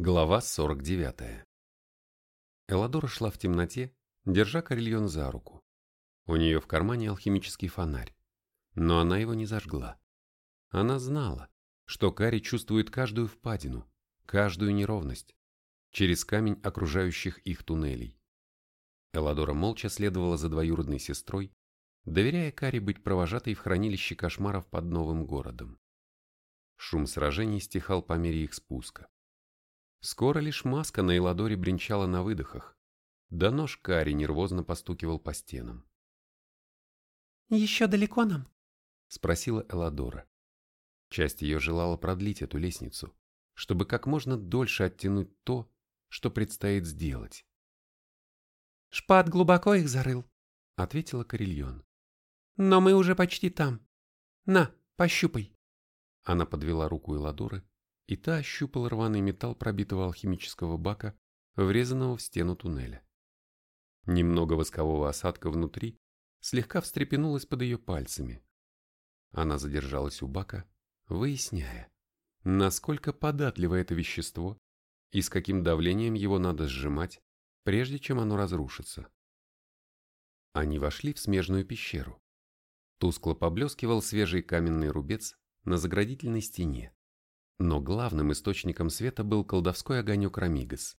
Глава 49. Эладора шла в темноте, держа Карельон за руку. У нее в кармане алхимический фонарь, но она его не зажгла. Она знала, что Кари чувствует каждую впадину, каждую неровность, через камень окружающих их туннелей. Эладора молча следовала за двоюродной сестрой, доверяя Кари быть провожатой в хранилище кошмаров под новым городом. Шум сражений стихал по мере их спуска. Скоро лишь маска на Эладоре бренчала на выдохах, да нож Кари нервозно постукивал по стенам. «Еще далеко нам?» — спросила Эладора. Часть ее желала продлить эту лестницу, чтобы как можно дольше оттянуть то, что предстоит сделать. «Шпат глубоко их зарыл», — ответила Карельон. «Но мы уже почти там. На, пощупай». Она подвела руку Эладоры и та ощупала рваный металл пробитого алхимического бака, врезанного в стену туннеля. Немного воскового осадка внутри слегка встрепенулось под ее пальцами. Она задержалась у бака, выясняя, насколько податливо это вещество и с каким давлением его надо сжимать, прежде чем оно разрушится. Они вошли в смежную пещеру. Тускло поблескивал свежий каменный рубец на заградительной стене. Но главным источником света был колдовской огонек Рамигас.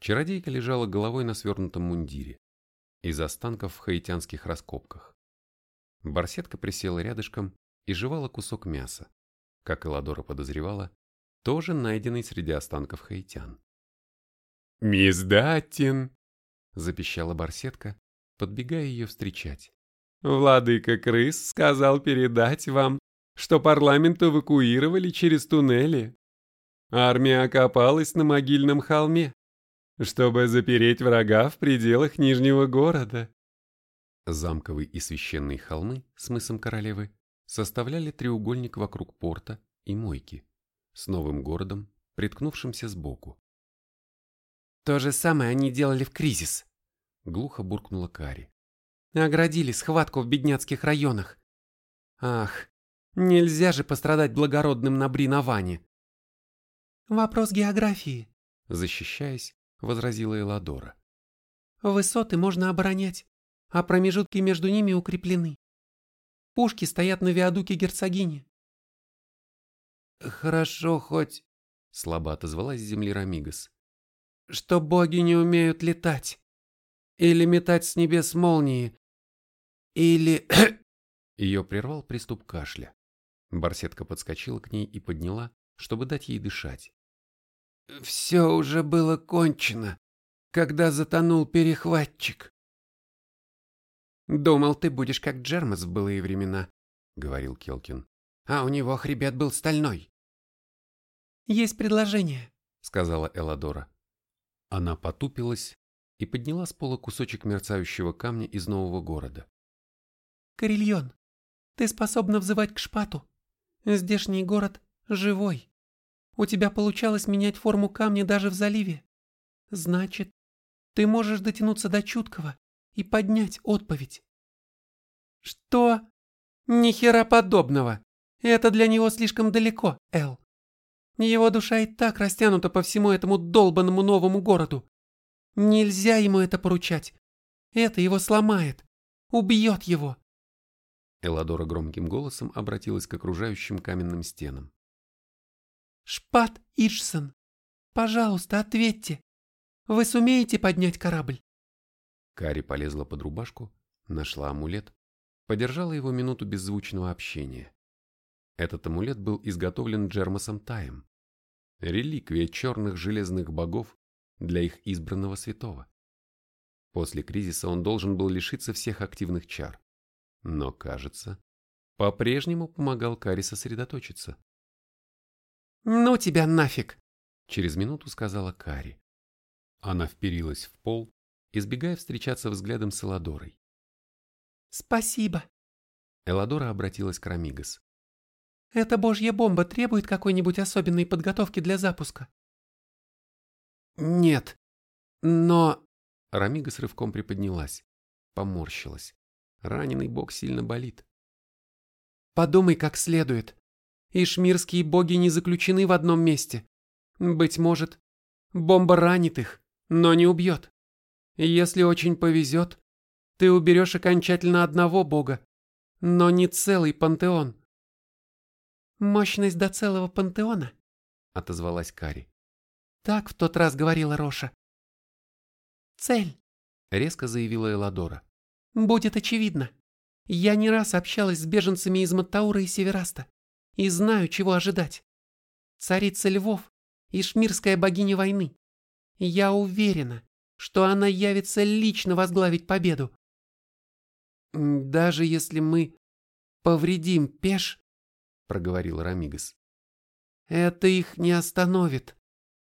Чародейка лежала головой на свернутом мундире, из останков в хаитянских раскопках. Барсетка присела рядышком и жевала кусок мяса, как Эладора подозревала, тоже найденный среди останков хаитян. «Мисс Даттин!» – запищала барсетка, подбегая ее встречать. «Владыка крыс сказал передать вам, что парламент эвакуировали через туннели. Армия окопалась на могильном холме, чтобы запереть врага в пределах Нижнего города. Замковый и священный холмы с мысом королевы составляли треугольник вокруг порта и мойки, с новым городом, приткнувшимся сбоку. «То же самое они делали в кризис», — глухо буркнула Кари. «Оградили схватку в бедняцких районах. Ах, Нельзя же пострадать благородным на Бриноване. Вопрос географии, защищаясь, возразила Эладора. Высоты можно оборонять, а промежутки между ними укреплены. Пушки стоят на виадуке герцогини. Хорошо хоть, слабо отозвалась с земли Рамигас, что боги не умеют летать. Или метать с небес молнии. Или... Ее прервал приступ кашля. Барсетка подскочила к ней и подняла, чтобы дать ей дышать. «Все уже было кончено, когда затонул перехватчик». «Думал, ты будешь как Джермас в былые времена», — говорил Келкин. «А у него хребет был стальной». «Есть предложение», — сказала Эладора. Она потупилась и подняла с пола кусочек мерцающего камня из нового города. «Карельон, ты способна взывать к шпату. Здешний город живой. У тебя получалось менять форму камня даже в заливе. Значит, ты можешь дотянуться до чуткого и поднять отповедь. Что? Ни хера подобного. Это для него слишком далеко, Эл. Его душа и так растянута по всему этому долбанному новому городу. Нельзя ему это поручать. Это его сломает. Убьет его. Эладора громким голосом обратилась к окружающим каменным стенам. «Шпат Ишсон, пожалуйста, ответьте. Вы сумеете поднять корабль?» Кари полезла под рубашку, нашла амулет, подержала его минуту беззвучного общения. Этот амулет был изготовлен Джермасом Таем. Реликвия черных железных богов для их избранного святого. После кризиса он должен был лишиться всех активных чар но, кажется, по-прежнему помогал Кари сосредоточиться. «Ну тебя нафиг!» — через минуту сказала Кари. Она вперилась в пол, избегая встречаться взглядом с Эладорой. «Спасибо!» Эладора обратилась к Рамигас. «Эта божья бомба требует какой-нибудь особенной подготовки для запуска?» «Нет, но...» Рамигас рывком приподнялась, поморщилась. Раненый бог сильно болит. Подумай как следует. Ишмирские боги не заключены в одном месте. Быть может, Бомба ранит их, но не убьет. Если очень повезет, ты уберешь окончательно одного бога, но не целый пантеон. Мощность до целого пантеона, отозвалась Кари. Так в тот раз говорила Роша. Цель, резко заявила Эладора. Будет очевидно. Я не раз общалась с беженцами из Маттаура и Севераста и знаю, чего ожидать. Царица львов и шмирская богиня войны. Я уверена, что она явится лично возглавить победу. Даже если мы повредим Пеш, проговорил Рамигас, это их не остановит.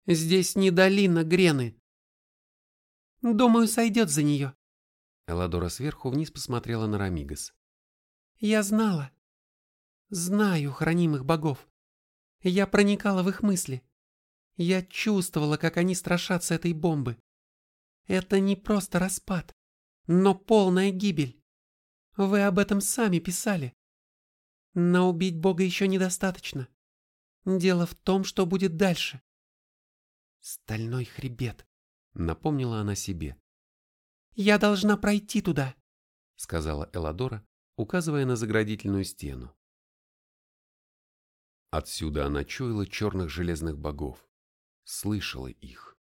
Здесь не долина Грены. Думаю, сойдет за нее. Эладора сверху вниз посмотрела на Рамигас. Я знала. Знаю хранимых богов. Я проникала в их мысли. Я чувствовала, как они страшатся этой бомбы. Это не просто распад, но полная гибель. Вы об этом сами писали. Но убить Бога еще недостаточно. Дело в том, что будет дальше. Стальной хребет, напомнила она себе. Я должна пройти туда, сказала Эладора, указывая на заградительную стену. Отсюда она чуяла черных железных богов, слышала их.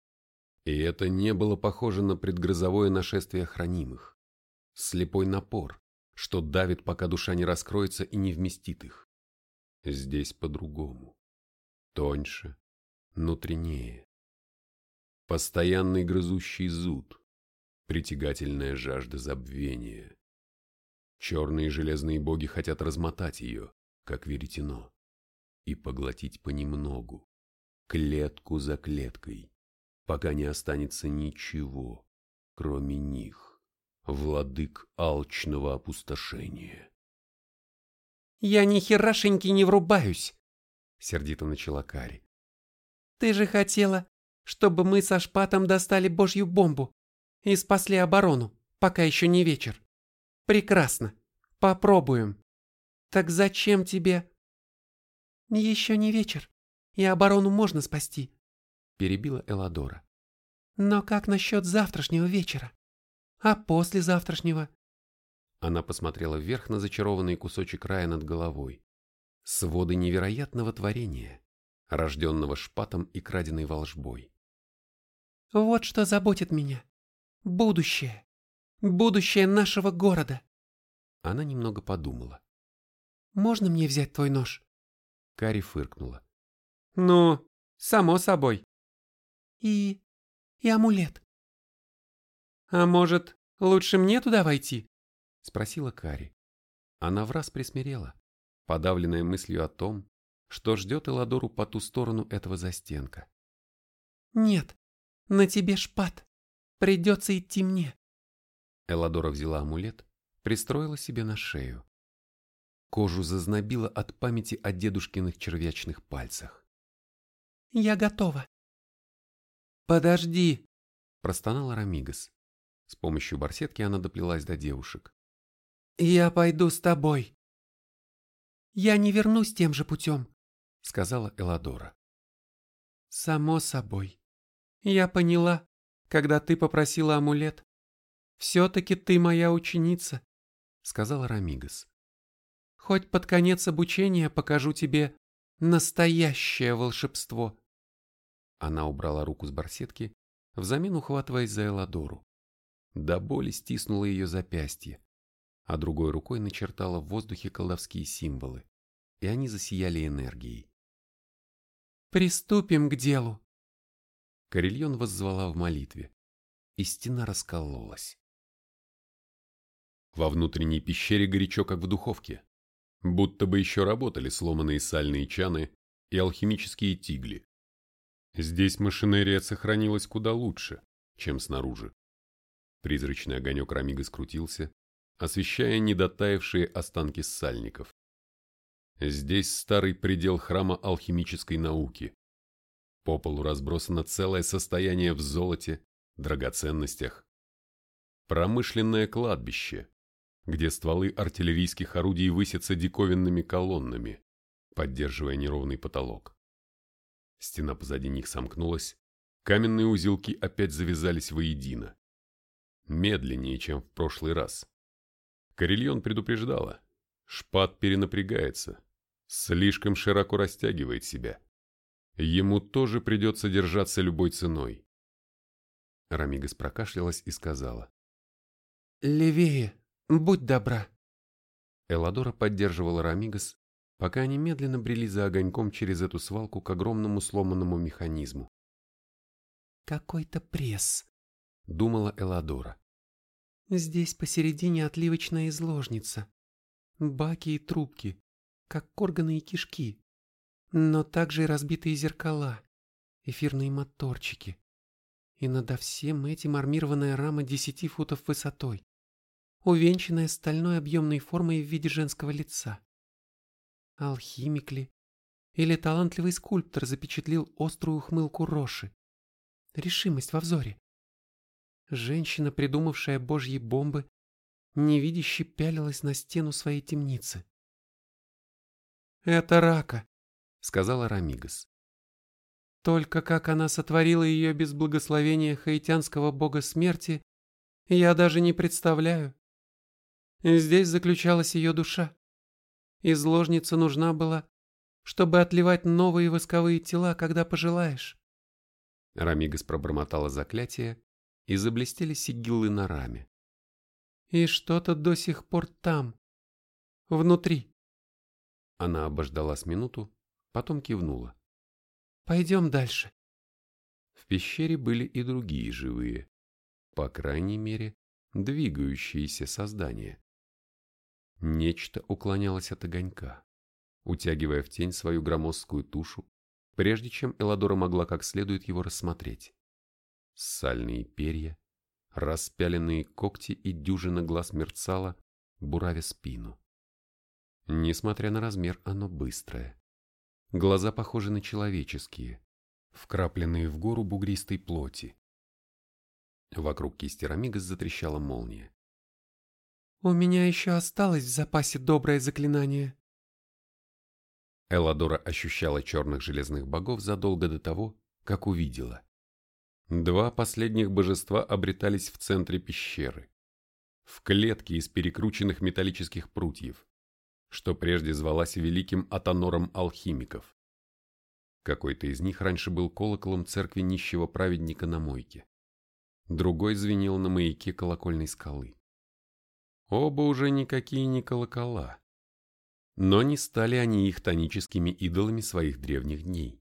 И это не было похоже на предгрозовое нашествие хранимых. Слепой напор, что давит, пока душа не раскроется и не вместит их. Здесь по-другому. Тоньше, внутреннее. Постоянный грызущий зуд, притягательная жажда забвения. Черные железные боги хотят размотать ее, как веретено, и поглотить понемногу, клетку за клеткой пока не останется ничего, кроме них, владык алчного опустошения. «Я ни херашеньки не врубаюсь», — сердито начала Кари. «Ты же хотела, чтобы мы со Шпатом достали божью бомбу и спасли оборону, пока еще не вечер. Прекрасно. Попробуем. Так зачем тебе...» «Еще не вечер, и оборону можно спасти перебила Эладора. Но как насчет завтрашнего вечера? А послезавтрашнего? Она посмотрела вверх на зачарованный кусочек рая над головой. Своды невероятного творения, рожденного шпатом и краденой волжбой. Вот что заботит меня. Будущее. Будущее нашего города. Она немного подумала. «Можно мне взять твой нож?» Кари фыркнула. «Ну, само собой и... и амулет. «А может, лучше мне туда войти?» — спросила Кари. Она враз присмирела, подавленная мыслью о том, что ждет Эладору по ту сторону этого застенка. «Нет, на тебе шпат. Придется идти мне». Эладора взяла амулет, пристроила себе на шею. Кожу зазнобила от памяти о дедушкиных червячных пальцах. «Я готова», «Подожди!» – простонала Рамигас. С помощью барсетки она доплелась до девушек. «Я пойду с тобой». «Я не вернусь тем же путем», – сказала Эладора. «Само собой. Я поняла, когда ты попросила амулет. Все-таки ты моя ученица», – сказала Рамигас. «Хоть под конец обучения покажу тебе настоящее волшебство». Она убрала руку с барсетки, взамен ухватываясь за Эладору. До боли стиснула ее запястье, а другой рукой начертала в воздухе колдовские символы, и они засияли энергией. «Приступим к делу!» Карельон воззвала в молитве, и стена раскололась. Во внутренней пещере горячо, как в духовке, будто бы еще работали сломанные сальные чаны и алхимические тигли. Здесь машинерия сохранилась куда лучше, чем снаружи. Призрачный огонек Рамига скрутился, освещая недотаявшие останки ссальников. Здесь старый предел храма алхимической науки. По полу разбросано целое состояние в золоте, драгоценностях. Промышленное кладбище, где стволы артиллерийских орудий высятся диковинными колоннами, поддерживая неровный потолок. Стена позади них сомкнулась, Каменные узелки опять завязались воедино. Медленнее, чем в прошлый раз. Карельон предупреждала. Шпат перенапрягается, слишком широко растягивает себя. Ему тоже придется держаться любой ценой. Рамигас прокашлялась и сказала. «Левее, будь добра». Эладора поддерживала Рамигас, пока они медленно брели за огоньком через эту свалку к огромному сломанному механизму. «Какой-то пресс», — думала Эладора. «Здесь посередине отливочная изложница. Баки и трубки, как органы и кишки. Но также и разбитые зеркала, эфирные моторчики. И надо всем этим армированная рама десяти футов высотой, увенчанная стальной объемной формой в виде женского лица. Алхимик ли? Или талантливый скульптор запечатлил острую ухмылку Роши? Решимость во взоре. Женщина, придумавшая божьи бомбы, невидяще пялилась на стену своей темницы. «Это рака», — сказала Рамигас. «Только как она сотворила ее без благословения хаитянского бога смерти, я даже не представляю. Здесь заключалась ее душа. Изложница нужна была, чтобы отливать новые восковые тела, когда пожелаешь. Рамигас пробормотала заклятие, и заблестели сигиллы на раме. И что-то до сих пор там, внутри. Она обождала с минуту, потом кивнула. Пойдем дальше. В пещере были и другие живые, по крайней мере, двигающиеся создания. Нечто уклонялось от огонька, утягивая в тень свою громоздкую тушу, прежде чем Эладора могла как следует его рассмотреть. Сальные перья, распяленные когти и дюжина глаз мерцала, буравя спину. Несмотря на размер, оно быстрое. Глаза похожи на человеческие, вкрапленные в гору бугристой плоти. Вокруг кисти Рамигас затрещала молния. «У меня еще осталось в запасе доброе заклинание», Эладора ощущала черных железных богов задолго до того, как увидела. Два последних божества обретались в центре пещеры, в клетке из перекрученных металлических прутьев, что прежде звалась великим атонором алхимиков. Какой-то из них раньше был колоколом церкви нищего праведника на мойке. Другой звенел на маяке колокольной скалы. Оба уже никакие не колокола, но не стали они их тоническими идолами своих древних дней.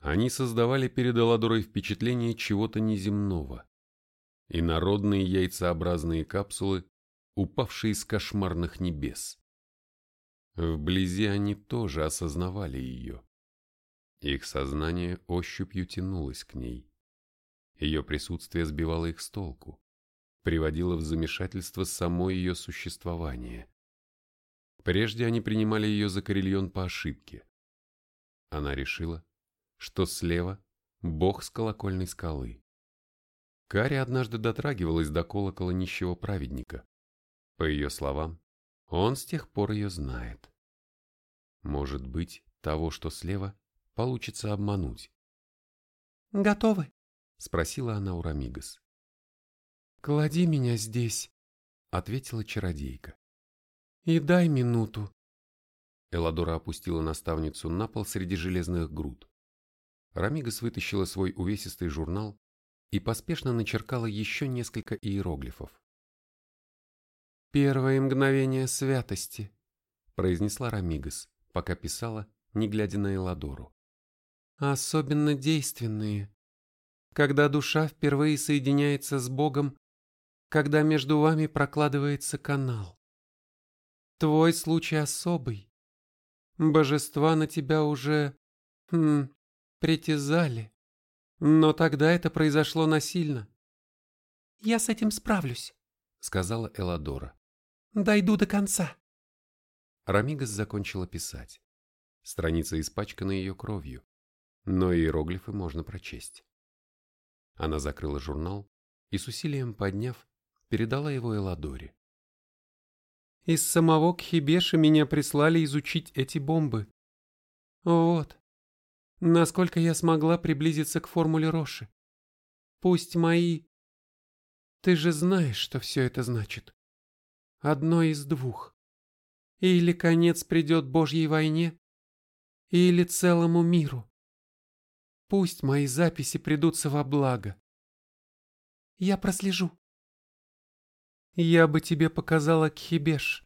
Они создавали перед Эладорой впечатление чего-то неземного. И народные яйцеобразные капсулы, упавшие с кошмарных небес. Вблизи они тоже осознавали ее. Их сознание ощупью тянулось к ней. Ее присутствие сбивало их с толку, приводило в замешательство само ее существование. Прежде они принимали ее за Карельон по ошибке. Она решила, что слева – бог с колокольной скалы. Кари однажды дотрагивалась до колокола нищего праведника. По ее словам, он с тех пор ее знает. Может быть, того, что слева, получится обмануть. «Готовы?» – спросила она у Рамигас. «Клади меня здесь», – ответила чародейка. И дай минуту. Эладора опустила наставницу на пол среди железных груд. Рамигас вытащила свой увесистый журнал и поспешно начеркала еще несколько иероглифов. «Первое мгновение святости», — произнесла Рамигас, пока писала, не глядя на Эладору. «Особенно действенные. Когда душа впервые соединяется с Богом, когда между вами прокладывается канал. Твой случай особый. Божества на тебя уже... Хм, притязали. Но тогда это произошло насильно. «Я с этим справлюсь», — сказала Эладора. «Дойду до конца». Рамигас закончила писать. Страница испачкана ее кровью, но иероглифы можно прочесть. Она закрыла журнал и с усилием подняв, передала его Эладоре. Из самого Кхибеша меня прислали изучить эти бомбы. Вот. насколько я смогла приблизиться к формуле Роши. Пусть мои... Ты же знаешь, что все это значит. Одно из двух. Или конец придет Божьей войне, или целому миру. Пусть мои записи придутся во благо. Я прослежу. Я бы тебе показала Кхибеш,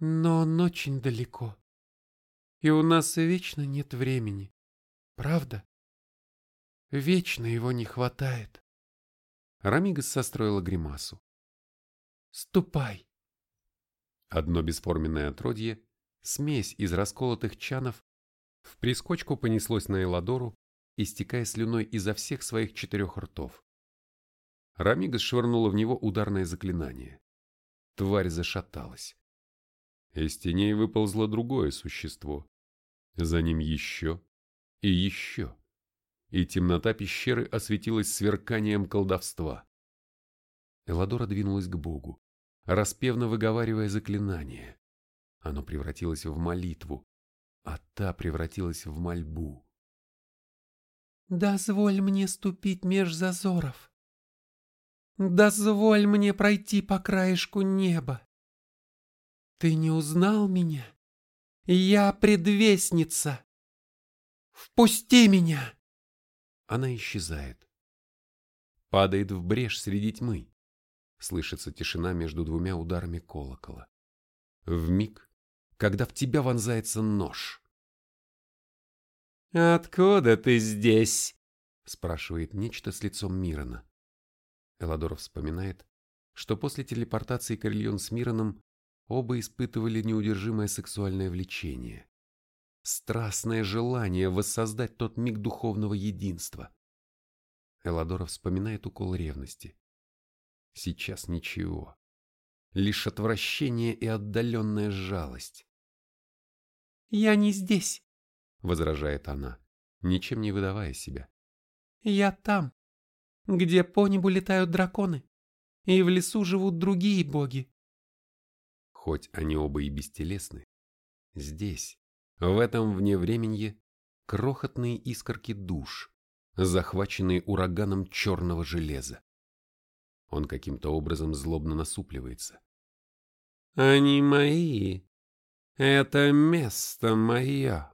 но он очень далеко. И у нас вечно нет времени. Правда? Вечно его не хватает. Рамигас состроила гримасу. Ступай. Одно бесформенное отродье, смесь из расколотых чанов, в прискочку понеслось на Эладору, истекая слюной изо всех своих четырех ртов. Рамигас швырнула в него ударное заклинание. Тварь зашаталась. Из теней выползло другое существо. За ним еще и еще. И темнота пещеры осветилась сверканием колдовства. Эладора двинулась к Богу распевно выговаривая заклинание. Оно превратилось в молитву, а та превратилась в мольбу. «Дозволь мне ступить меж зазоров. Дозволь мне пройти по краешку неба. Ты не узнал меня? Я предвестница. Впусти меня!» Она исчезает. Падает в брешь среди тьмы. Слышится тишина между двумя ударами колокола. В миг, когда в тебя вонзается нож. «Откуда ты здесь?» — спрашивает нечто с лицом Мирона. Эладор вспоминает, что после телепортации Карельон с Мироном оба испытывали неудержимое сексуальное влечение. Страстное желание воссоздать тот миг духовного единства. Эладора вспоминает укол ревности. Сейчас ничего. Лишь отвращение и отдаленная жалость. «Я не здесь», — возражает она, ничем не выдавая себя. «Я там, где по небу летают драконы, и в лесу живут другие боги». Хоть они оба и бестелесны, здесь, в этом вневременье, крохотные искорки душ, захваченные ураганом черного железа. Он каким-то образом злобно насупливается. «Они мои. Это место мое.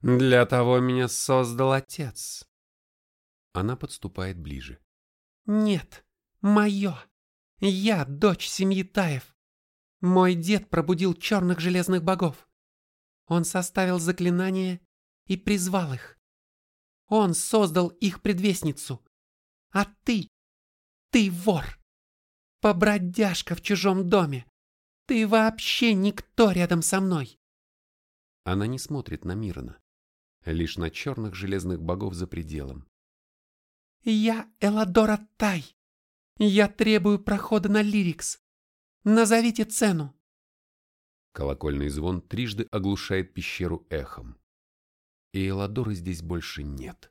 Для того меня создал отец». Она подступает ближе. «Нет, мое. Я дочь семьи Таев. Мой дед пробудил черных железных богов. Он составил заклинание и призвал их. Он создал их предвестницу. А ты ты вор! Побродяжка в чужом доме! Ты вообще никто рядом со мной!» Она не смотрит на Мирона, лишь на черных железных богов за пределом. «Я Эладора Тай. Я требую прохода на Лирикс. Назовите цену!» Колокольный звон трижды оглушает пещеру эхом. И Эладоры здесь больше нет.